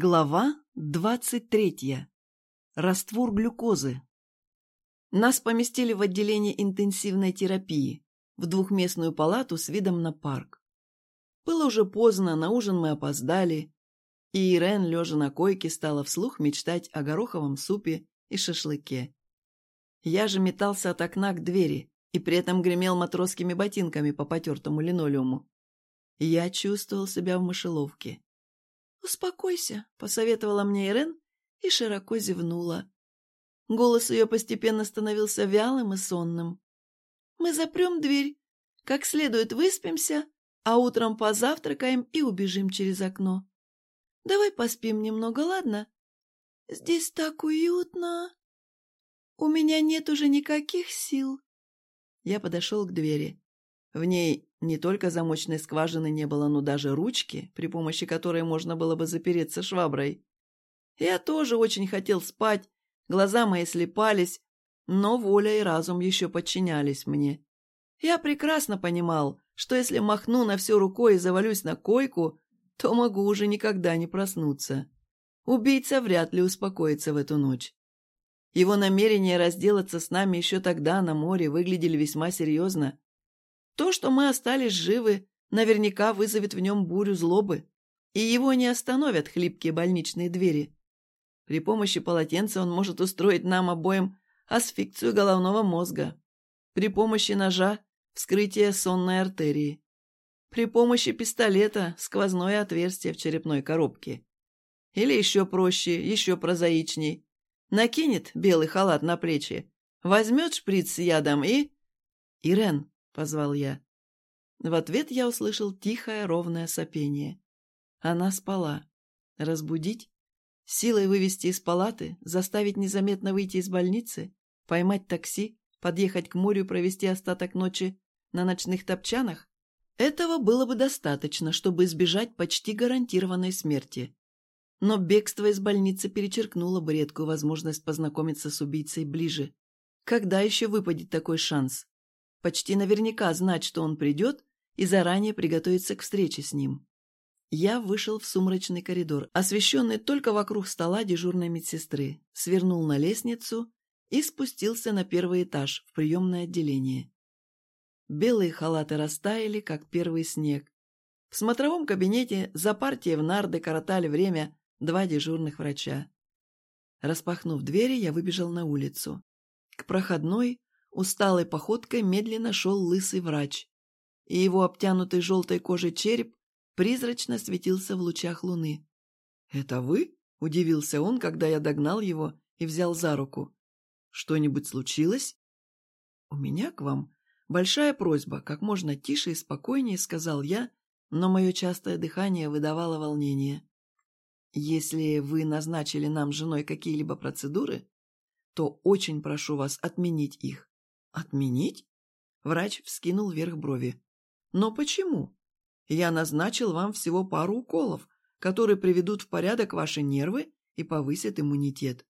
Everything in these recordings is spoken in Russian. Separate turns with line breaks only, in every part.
Глава двадцать третья. Раствор глюкозы. Нас поместили в отделение интенсивной терапии, в двухместную палату с видом на парк. Было уже поздно, на ужин мы опоздали, и Ирен, лежа на койке, стала вслух мечтать о гороховом супе и шашлыке. Я же метался от окна к двери и при этом гремел матросскими ботинками по потертому линолеуму. Я чувствовал себя в мышеловке. «Успокойся», — посоветовала мне Ирен и широко зевнула. Голос ее постепенно становился вялым и сонным. «Мы запрем дверь, как следует выспимся, а утром позавтракаем и убежим через окно. Давай поспим немного, ладно? Здесь так уютно. У меня нет уже никаких сил». Я подошел к двери. В ней не только замочной скважины не было, но даже ручки, при помощи которой можно было бы запереться шваброй. Я тоже очень хотел спать, глаза мои слепались, но воля и разум еще подчинялись мне. Я прекрасно понимал, что если махну на все рукой и завалюсь на койку, то могу уже никогда не проснуться. Убийца вряд ли успокоится в эту ночь. Его намерения разделаться с нами еще тогда на море выглядели весьма серьезно. То, что мы остались живы, наверняка вызовет в нем бурю злобы, и его не остановят хлипкие больничные двери. При помощи полотенца он может устроить нам обоим асфикцию головного мозга. При помощи ножа – вскрытие сонной артерии. При помощи пистолета – сквозное отверстие в черепной коробке. Или еще проще, еще прозаичней. Накинет белый халат на плечи, возьмет шприц с ядом и... Ирен, позвал я. В ответ я услышал тихое ровное сопение. Она спала. Разбудить? Силой вывести из палаты? Заставить незаметно выйти из больницы? Поймать такси? Подъехать к морю провести остаток ночи на ночных топчанах? Этого было бы достаточно, чтобы избежать почти гарантированной смерти. Но бегство из больницы перечеркнуло бы редкую возможность познакомиться с убийцей ближе. Когда еще выпадет такой шанс? Почти наверняка знать, что он придет, и заранее приготовиться к встрече с ним. Я вышел в сумрачный коридор, освещенный только вокруг стола дежурной медсестры, свернул на лестницу и спустился на первый этаж в приемное отделение. Белые халаты растаяли, как первый снег. В смотровом кабинете за партией в нарды коротали время два дежурных врача. Распахнув двери, я выбежал на улицу. К проходной Усталой походкой медленно шел лысый врач, и его обтянутый желтой кожей череп призрачно светился в лучах луны. «Это вы?» — удивился он, когда я догнал его и взял за руку. «Что-нибудь случилось?» «У меня к вам большая просьба, как можно тише и спокойнее», — сказал я, но мое частое дыхание выдавало волнение. «Если вы назначили нам женой какие-либо процедуры, то очень прошу вас отменить их. «Отменить?» Врач вскинул вверх брови. «Но почему? Я назначил вам всего пару уколов, которые приведут в порядок ваши нервы и повысят иммунитет.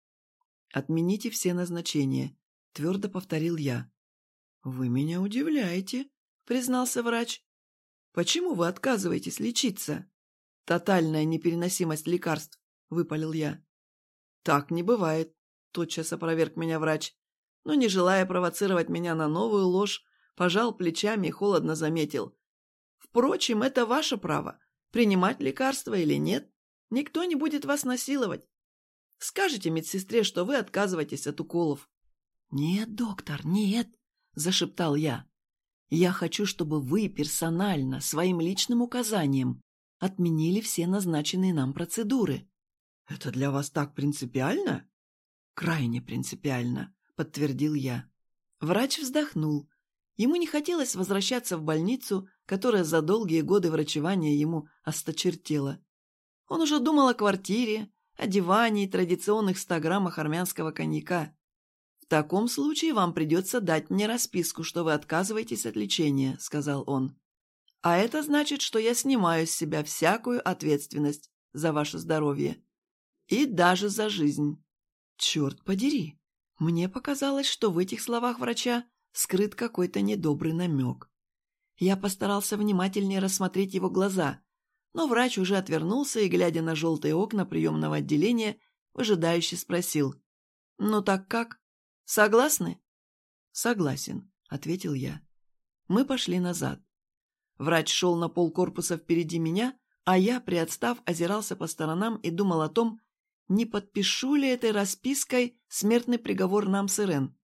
Отмените все назначения», — твердо повторил я. «Вы меня удивляете», — признался врач. «Почему вы отказываетесь лечиться?» «Тотальная непереносимость лекарств», — выпалил я. «Так не бывает», — тотчас опроверг меня врач но, не желая провоцировать меня на новую ложь, пожал плечами и холодно заметил. «Впрочем, это ваше право, принимать лекарства или нет. Никто не будет вас насиловать. Скажите медсестре, что вы отказываетесь от уколов». «Нет, доктор, нет», — зашептал я. «Я хочу, чтобы вы персонально, своим личным указанием, отменили все назначенные нам процедуры». «Это для вас так принципиально?» «Крайне принципиально подтвердил я. Врач вздохнул. Ему не хотелось возвращаться в больницу, которая за долгие годы врачевания ему осточертела. Он уже думал о квартире, о диване и традиционных ста граммах армянского коньяка. «В таком случае вам придется дать мне расписку, что вы отказываетесь от лечения», — сказал он. «А это значит, что я снимаю с себя всякую ответственность за ваше здоровье. И даже за жизнь. Черт подери!» Мне показалось, что в этих словах врача скрыт какой-то недобрый намек. Я постарался внимательнее рассмотреть его глаза. но врач уже отвернулся и, глядя на желтые окна приемного отделения, выжидающе спросил. «Ну так как? Согласны?» «Согласен», — ответил я. Мы пошли назад. Врач шел на пол корпуса впереди меня, а я, приотстав, озирался по сторонам и думал о том, не подпишу ли этой распиской смертный приговор нам с Ирен.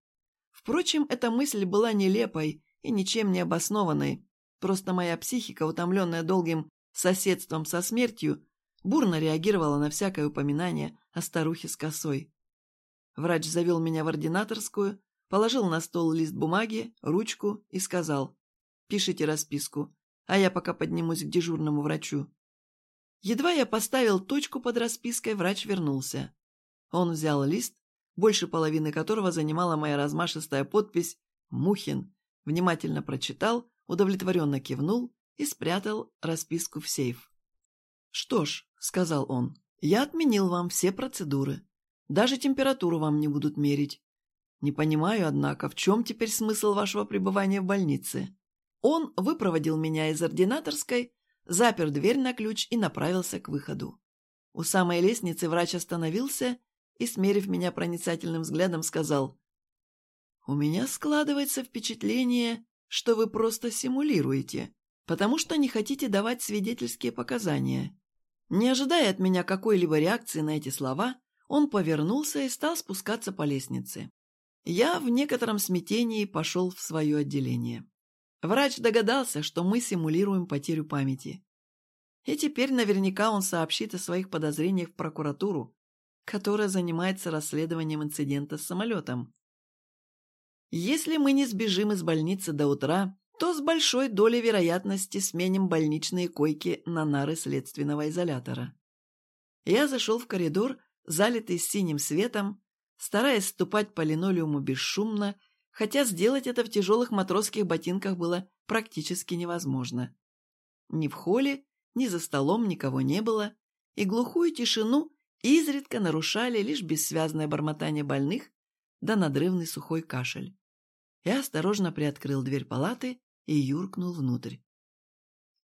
Впрочем, эта мысль была нелепой и ничем не обоснованной. Просто моя психика, утомленная долгим соседством со смертью, бурно реагировала на всякое упоминание о старухе с косой. Врач завел меня в ординаторскую, положил на стол лист бумаги, ручку и сказал «Пишите расписку, а я пока поднимусь к дежурному врачу». Едва я поставил точку под распиской, врач вернулся. Он взял лист, больше половины которого занимала моя размашистая подпись «Мухин», внимательно прочитал, удовлетворенно кивнул и спрятал расписку в сейф. «Что ж», — сказал он, — «я отменил вам все процедуры. Даже температуру вам не будут мерить. Не понимаю, однако, в чем теперь смысл вашего пребывания в больнице?» Он выпроводил меня из ординаторской, запер дверь на ключ и направился к выходу. У самой лестницы врач остановился и, смерив меня проницательным взглядом, сказал, «У меня складывается впечатление, что вы просто симулируете, потому что не хотите давать свидетельские показания». Не ожидая от меня какой-либо реакции на эти слова, он повернулся и стал спускаться по лестнице. Я в некотором смятении пошел в свое отделение. Врач догадался, что мы симулируем потерю памяти. И теперь наверняка он сообщит о своих подозрениях в прокуратуру, которая занимается расследованием инцидента с самолетом. Если мы не сбежим из больницы до утра, то с большой долей вероятности сменим больничные койки на нары следственного изолятора. Я зашел в коридор, залитый синим светом, стараясь ступать по линолеуму бесшумно, хотя сделать это в тяжелых матросских ботинках было практически невозможно. Ни в холле, ни за столом никого не было, и глухую тишину изредка нарушали лишь бессвязное бормотание больных да надрывный сухой кашель. Я осторожно приоткрыл дверь палаты и юркнул внутрь.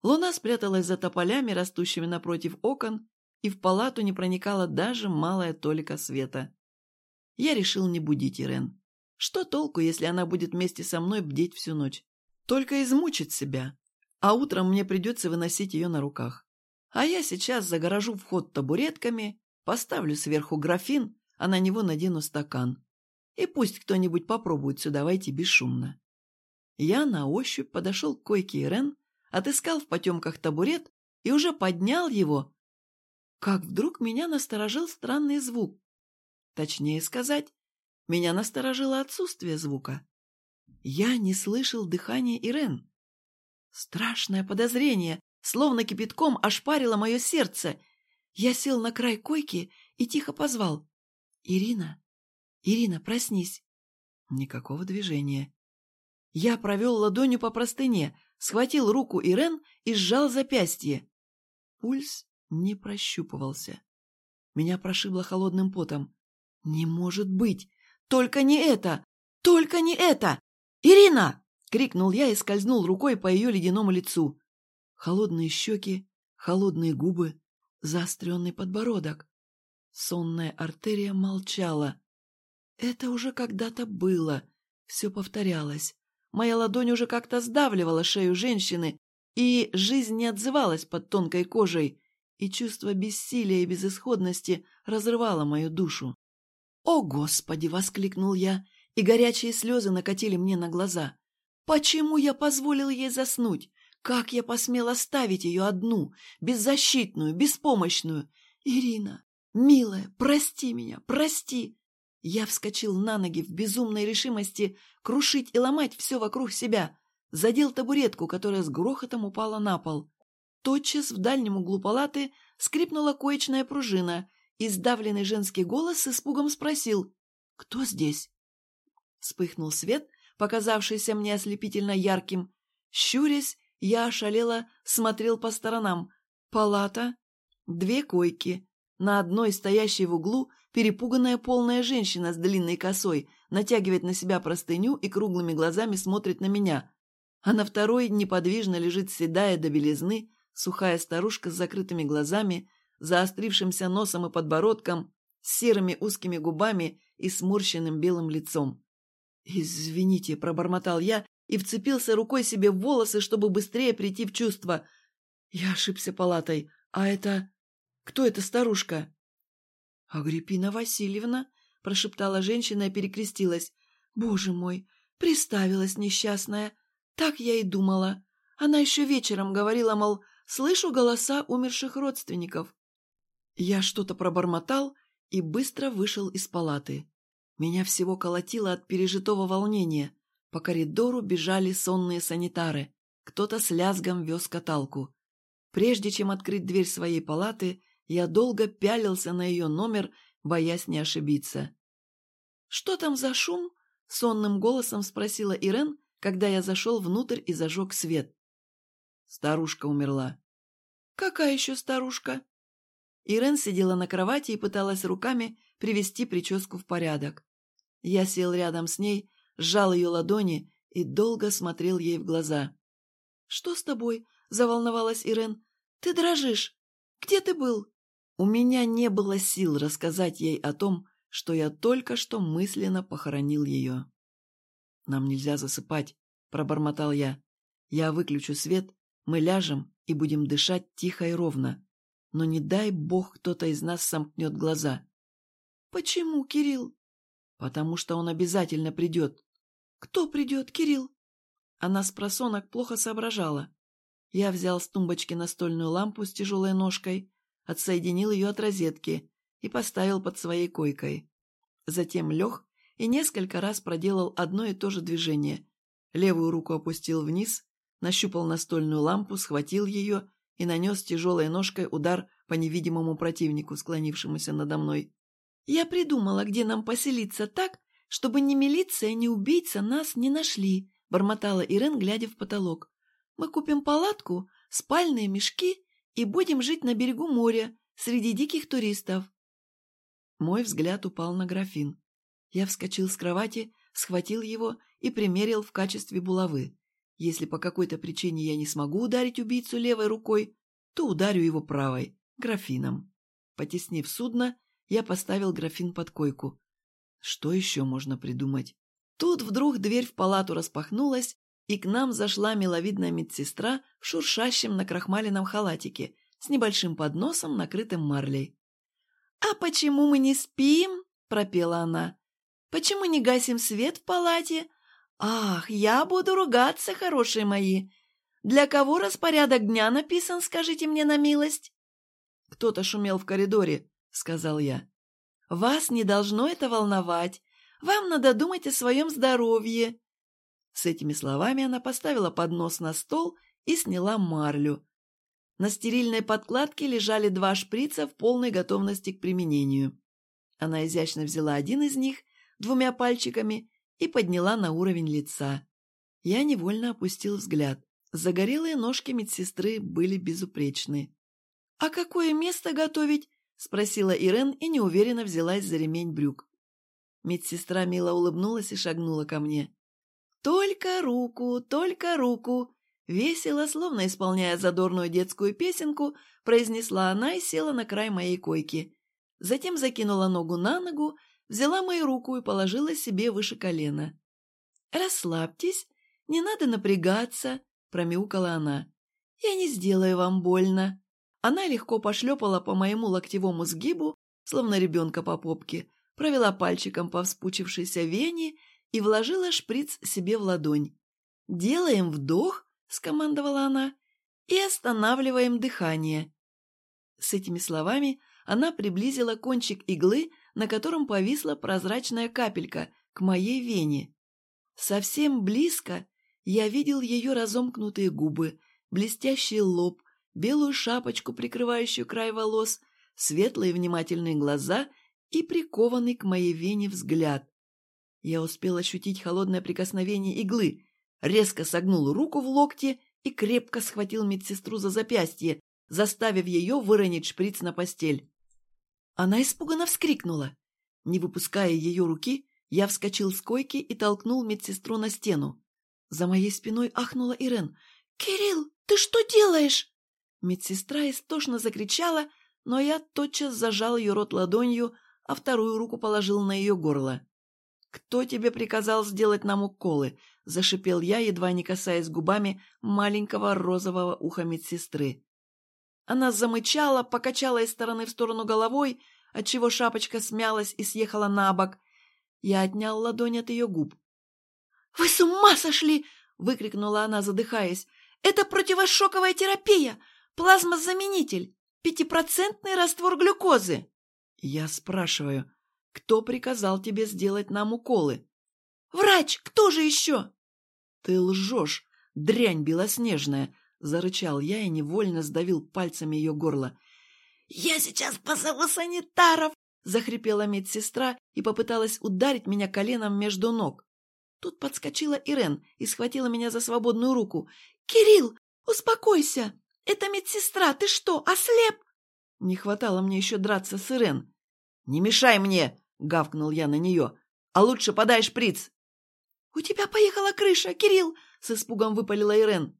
Луна спряталась за тополями, растущими напротив окон, и в палату не проникала даже малая толика света. Я решил не будить Ирен. Что толку, если она будет вместе со мной бдеть всю ночь? Только измучит себя, а утром мне придется выносить ее на руках. А я сейчас загорожу вход табуретками, Поставлю сверху графин, а на него надену стакан. И пусть кто-нибудь попробует сюда войти бесшумно. Я на ощупь подошел к койке Ирен, отыскал в потемках табурет и уже поднял его, как вдруг меня насторожил странный звук. Точнее сказать, меня насторожило отсутствие звука. Я не слышал дыхания Ирен. Страшное подозрение, словно кипятком, ошпарило мое сердце, я сел на край койки и тихо позвал. «Ирина! Ирина, проснись!» Никакого движения. Я провел ладонью по простыне, схватил руку Ирен и сжал запястье. Пульс не прощупывался. Меня прошибло холодным потом. «Не может быть! Только не это! Только не это! Ирина!» — крикнул я и скользнул рукой по ее ледяному лицу. Холодные щеки, холодные губы, заостренный подбородок. Сонная артерия молчала. Это уже когда-то было. Все повторялось. Моя ладонь уже как-то сдавливала шею женщины, и жизнь не отзывалась под тонкой кожей, и чувство бессилия и безысходности разрывало мою душу. «О, Господи!» — воскликнул я, и горячие слезы накатили мне на глаза. «Почему я позволил ей заснуть? Как я посмел оставить ее одну, беззащитную, беспомощную? Ирина, милая, прости меня, прости!» Я вскочил на ноги в безумной решимости крушить и ломать все вокруг себя. Задел табуретку, которая с грохотом упала на пол. Тотчас в дальнем углу палаты скрипнула коечная пружина, и сдавленный женский голос с испугом спросил «Кто здесь?» Вспыхнул свет, показавшийся мне ослепительно ярким. Щурясь, я ошалела, смотрел по сторонам. Палата, две койки. На одной стоящей в углу перепуганная полная женщина с длинной косой натягивает на себя простыню и круглыми глазами смотрит на меня. А на второй неподвижно лежит седая до белизны Сухая старушка с закрытыми глазами, заострившимся носом и подбородком, с серыми узкими губами и сморщенным белым лицом. «Извините», — пробормотал я и вцепился рукой себе в волосы, чтобы быстрее прийти в чувство. Я ошибся палатой. А это... Кто эта старушка? «Агриппина Васильевна», — прошептала женщина и перекрестилась. «Боже мой, приставилась несчастная. Так я и думала. Она еще вечером говорила, мол, слышу голоса умерших родственников». Я что-то пробормотал и быстро вышел из палаты. Меня всего колотило от пережитого волнения. По коридору бежали сонные санитары. Кто-то с лязгом вез каталку. Прежде чем открыть дверь своей палаты, я долго пялился на ее номер, боясь не ошибиться. «Что там за шум?» — сонным голосом спросила Ирен, когда я зашел внутрь и зажег свет. Старушка умерла. «Какая еще старушка?» Ирен сидела на кровати и пыталась руками привести прическу в порядок. Я сел рядом с ней, сжал ее ладони и долго смотрел ей в глаза. «Что с тобой?» — заволновалась Ирен. «Ты дрожишь. Где ты был?» У меня не было сил рассказать ей о том, что я только что мысленно похоронил ее. «Нам нельзя засыпать», — пробормотал я. «Я выключу свет, мы ляжем и будем дышать тихо и ровно. Но не дай бог кто-то из нас сомкнет глаза». «Почему, Кирилл?» «Потому что он обязательно придет». «Кто придет, Кирилл?» Она с просонок плохо соображала. Я взял с тумбочки настольную лампу с тяжелой ножкой, отсоединил ее от розетки и поставил под своей койкой. Затем лег и несколько раз проделал одно и то же движение. Левую руку опустил вниз, нащупал настольную лампу, схватил ее и нанес тяжелой ножкой удар по невидимому противнику, склонившемуся надо мной. «Я придумала, где нам поселиться так, чтобы ни милиция, ни убийца нас не нашли», — бормотала Ирен, глядя в потолок. «Мы купим палатку, спальные мешки и будем жить на берегу моря, среди диких туристов. Мой взгляд упал на графин. Я вскочил с кровати, схватил его и примерил в качестве булавы. Если по какой-то причине я не смогу ударить убийцу левой рукой, то ударю его правой, графином. Потеснив судно, я поставил графин под койку. Что еще можно придумать? Тут вдруг дверь в палату распахнулась, и к нам зашла миловидная медсестра в шуршащем накрахмаленном халатике с небольшим подносом, накрытым марлей. «А почему мы не спим?» – пропела она. «Почему не гасим свет в палате? Ах, я буду ругаться, хорошие мои! Для кого распорядок дня написан, скажите мне на милость?» «Кто-то шумел в коридоре», – сказал я. «Вас не должно это волновать. Вам надо думать о своем здоровье. С этими словами она поставила поднос на стол и сняла марлю. На стерильной подкладке лежали два шприца в полной готовности к применению. Она изящно взяла один из них двумя пальчиками и подняла на уровень лица. Я невольно опустил взгляд. Загорелые ножки медсестры были безупречны. «А какое место готовить?» — спросила Ирен и неуверенно взялась за ремень брюк. Медсестра мило улыбнулась и шагнула ко мне. «Только руку, только руку!» Весело, словно исполняя задорную детскую песенку, произнесла она и села на край моей койки. Затем закинула ногу на ногу, взяла мою руку и положила себе выше колена. «Расслабьтесь, не надо напрягаться», — промяукала она. «Я не сделаю вам больно». Она легко пошлепала по моему локтевому сгибу, словно ребенка по попке, провела пальчиком по вспучившейся вене и вложила шприц себе в ладонь. «Делаем вдох», — скомандовала она, — «и останавливаем дыхание». С этими словами она приблизила кончик иглы, на котором повисла прозрачная капелька, к моей вене. Совсем близко я видел ее разомкнутые губы, блестящий лоб, белую шапочку, прикрывающую край волос, светлые внимательные глаза и прикованный к моей вене взгляд. Я успел ощутить холодное прикосновение иглы, резко согнул руку в локте и крепко схватил медсестру за запястье, заставив ее выронить шприц на постель. Она испуганно вскрикнула. Не выпуская ее руки, я вскочил с койки и толкнул медсестру на стену. За моей спиной ахнула Ирен. «Кирилл, ты что делаешь?» Медсестра истошно закричала, но я тотчас зажал ее рот ладонью, а вторую руку положил на ее горло. «Кто тебе приказал сделать нам уколы?» — зашипел я, едва не касаясь губами маленького розового уха медсестры. Она замычала, покачала из стороны в сторону головой, отчего шапочка смялась и съехала на бок. Я отнял ладонь от ее губ. «Вы с ума сошли!» — выкрикнула она, задыхаясь. «Это противошоковая терапия! Плазмозаменитель! Пятипроцентный раствор глюкозы!» Я спрашиваю, кто приказал тебе сделать нам уколы? «Врач! Кто же еще?» «Ты лжешь, дрянь белоснежная!» — зарычал я и невольно сдавил пальцами ее горло. «Я сейчас позову санитаров!» — захрипела медсестра и попыталась ударить меня коленом между ног. Тут подскочила Ирен и схватила меня за свободную руку. «Кирилл, успокойся! Это медсестра, ты что, ослеп?» Не хватало мне еще драться с Ирен. «Не мешай мне!» — гавкнул я на нее. «А лучше подай шприц!» «У тебя поехала крыша, Кирилл!» — с испугом выпалила Ирен.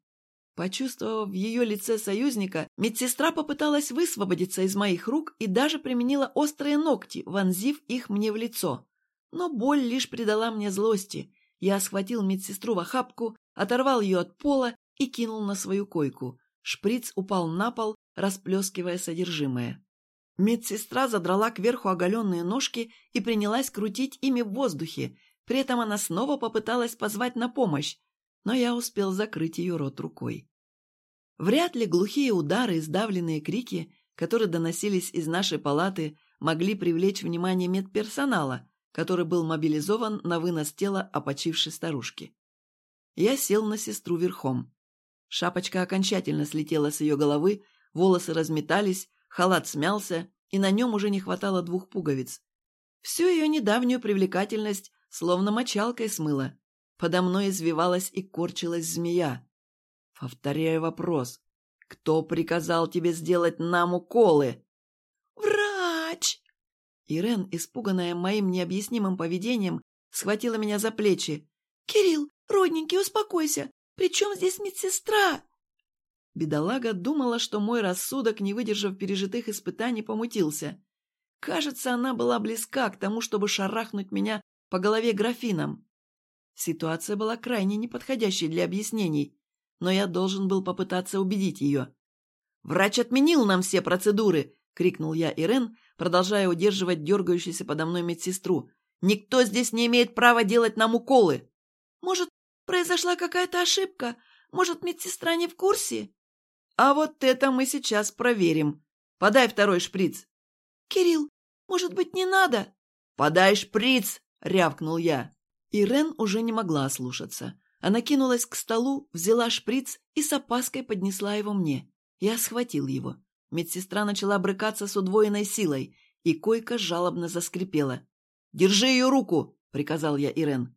Почувствовав в ее лице союзника, медсестра попыталась высвободиться из моих рук и даже применила острые ногти, вонзив их мне в лицо. Но боль лишь придала мне злости. Я схватил медсестру в охапку, оторвал ее от пола и кинул на свою койку. Шприц упал на пол, расплескивая содержимое. Медсестра задрала кверху оголенные ножки и принялась крутить ими в воздухе. При этом она снова попыталась позвать на помощь, но я успел закрыть ее рот рукой. Вряд ли глухие удары и сдавленные крики, которые доносились из нашей палаты, могли привлечь внимание медперсонала, который был мобилизован на вынос тела опочившей старушки. Я сел на сестру верхом. Шапочка окончательно слетела с ее головы, волосы разметались, халат смялся, и на нем уже не хватало двух пуговиц. Всю ее недавнюю привлекательность словно мочалкой смыло. Подо мной извивалась и корчилась змея. Повторяю вопрос. «Кто приказал тебе сделать нам уколы?» «Врач!» Ирен, испуганная моим необъяснимым поведением, схватила меня за плечи. «Кирилл, родненький, успокойся! При чем здесь медсестра?» Бедолага думала, что мой рассудок, не выдержав пережитых испытаний, помутился. Кажется, она была близка к тому, чтобы шарахнуть меня по голове графином. Ситуация была крайне неподходящей для объяснений, но я должен был попытаться убедить ее. «Врач отменил нам все процедуры!» — крикнул я Ирен, продолжая удерживать дергающуюся подо мной медсестру. «Никто здесь не имеет права делать нам уколы!» «Может, произошла какая-то ошибка? Может, медсестра не в курсе?» А вот это мы сейчас проверим. Подай второй шприц. Кирилл, может быть, не надо? Подай шприц, рявкнул я. Ирен уже не могла слушаться. Она кинулась к столу, взяла шприц и с опаской поднесла его мне. Я схватил его. Медсестра начала брыкаться с удвоенной силой, и койка жалобно заскрипела. «Держи ее руку!» — приказал я Ирен.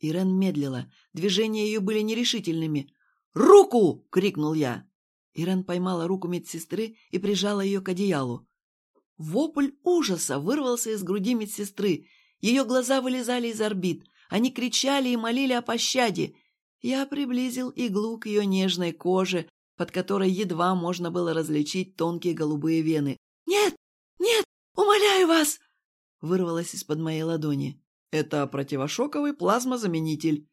Ирен медлила, движения ее были нерешительными. «Руку!» — крикнул я. Ирен поймала руку медсестры и прижала ее к одеялу. Вопль ужаса вырвался из груди медсестры. Ее глаза вылезали из орбит. Они кричали и молили о пощаде. Я приблизил иглу к ее нежной коже, под которой едва можно было различить тонкие голубые вены. «Нет! Нет! Умоляю вас!» вырвалось из-под моей ладони. «Это противошоковый плазмозаменитель.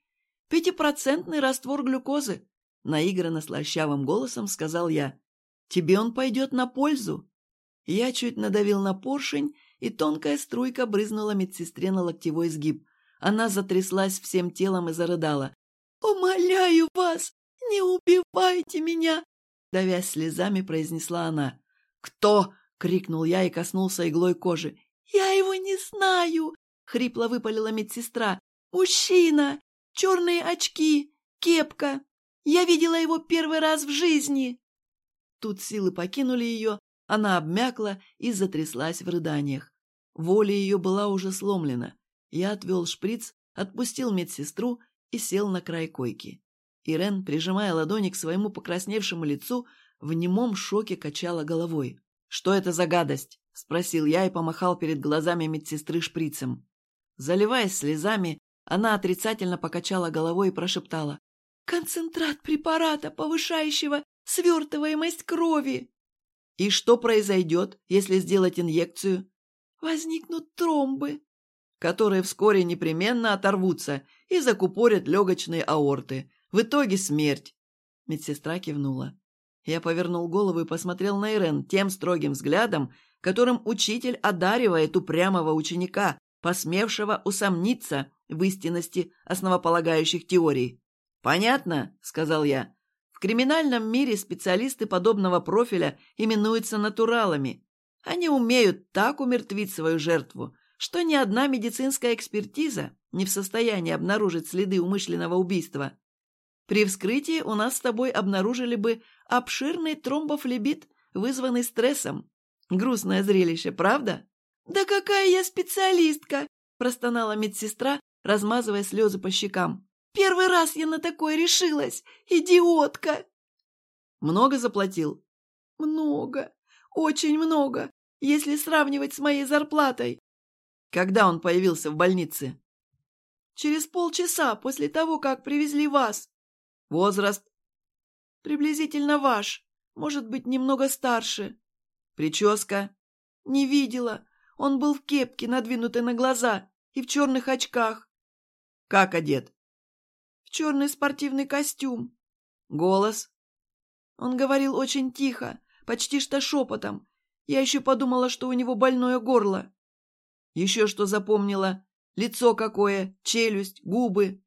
Пятипроцентный раствор глюкозы. Наигранно слащавым голосом сказал я. «Тебе он пойдет на пользу». Я чуть надавил на поршень, и тонкая струйка брызнула медсестре на локтевой сгиб. Она затряслась всем телом и зарыдала. «Умоляю вас, не убивайте меня!» Давясь слезами, произнесла она. «Кто?» — крикнул я и коснулся иглой кожи. «Я его не знаю!» — хрипло выпалила медсестра. «Мужчина! Черные очки! Кепка! Я видела его первый раз в жизни!» Тут силы покинули ее, она обмякла и затряслась в рыданиях. Воля ее была уже сломлена. Я отвел шприц, отпустил медсестру и сел на край койки. Ирен, прижимая ладони к своему покрасневшему лицу, в немом шоке качала головой. «Что это за гадость?» — спросил я и помахал перед глазами медсестры шприцем. Заливаясь слезами, она отрицательно покачала головой и прошептала. Концентрат препарата, повышающего свертываемость крови. И что произойдет, если сделать инъекцию? Возникнут тромбы, которые вскоре непременно оторвутся и закупорят легочные аорты. В итоге смерть. Медсестра кивнула. Я повернул голову и посмотрел на Ирен тем строгим взглядом, которым учитель одаривает упрямого ученика, посмевшего усомниться в истинности основополагающих теорий. «Понятно», — сказал я. «В криминальном мире специалисты подобного профиля именуются натуралами. Они умеют так умертвить свою жертву, что ни одна медицинская экспертиза не в состоянии обнаружить следы умышленного убийства. При вскрытии у нас с тобой обнаружили бы обширный тромбофлебит, вызванный стрессом. Грустное зрелище, правда? «Да какая я специалистка!» – простонала медсестра, размазывая слезы по щекам. «Первый раз я на такое решилась! Идиотка!» «Много заплатил?» «Много. Очень много, если сравнивать с моей зарплатой». «Когда он появился в больнице?» «Через полчаса после того, как привезли вас». «Возраст?» «Приблизительно ваш. Может быть, немного старше». «Прическа?» «Не видела. Он был в кепке, надвинутой на глаза, и в черных очках. Как одет? В черный спортивный костюм. Голос? Он говорил очень тихо, почти что шепотом. Я еще подумала, что у него больное горло. Еще что запомнила? Лицо какое, челюсть, губы.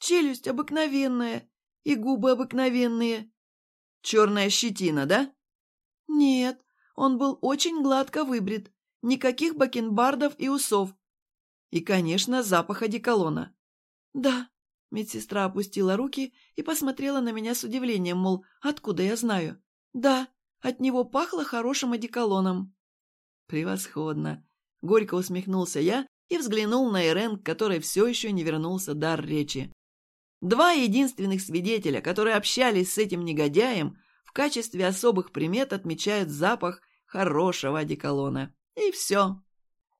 Челюсть обыкновенная и губы обыкновенные. Черная щетина, да? Нет, он был очень гладко выбрит, Никаких бакенбардов и усов. И, конечно, запах одеколона. «Да», — медсестра опустила руки и посмотрела на меня с удивлением, мол, откуда я знаю. «Да, от него пахло хорошим одеколоном». «Превосходно!» — горько усмехнулся я и взглянул на Ирен, которой все еще не вернулся дар речи. Два единственных свидетеля, которые общались с этим негодяем, в качестве особых примет отмечают запах хорошего одеколона. И все.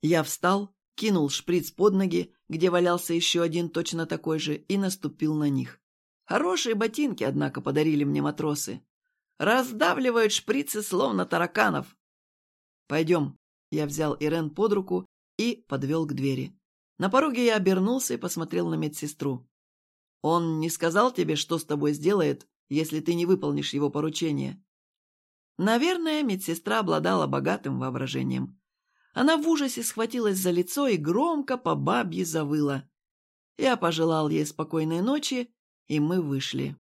Я встал, кинул шприц под ноги, где валялся еще один точно такой же, и наступил на них. Хорошие ботинки, однако, подарили мне матросы. Раздавливают шприцы, словно тараканов. «Пойдем». Я взял Ирен под руку и подвел к двери. На пороге я обернулся и посмотрел на медсестру. «Он не сказал тебе, что с тобой сделает, если ты не выполнишь его поручение?» Наверное, медсестра обладала богатым воображением. Она в ужасе схватилась за лицо и громко по бабье завыла. Я пожелал ей спокойной ночи, и мы вышли.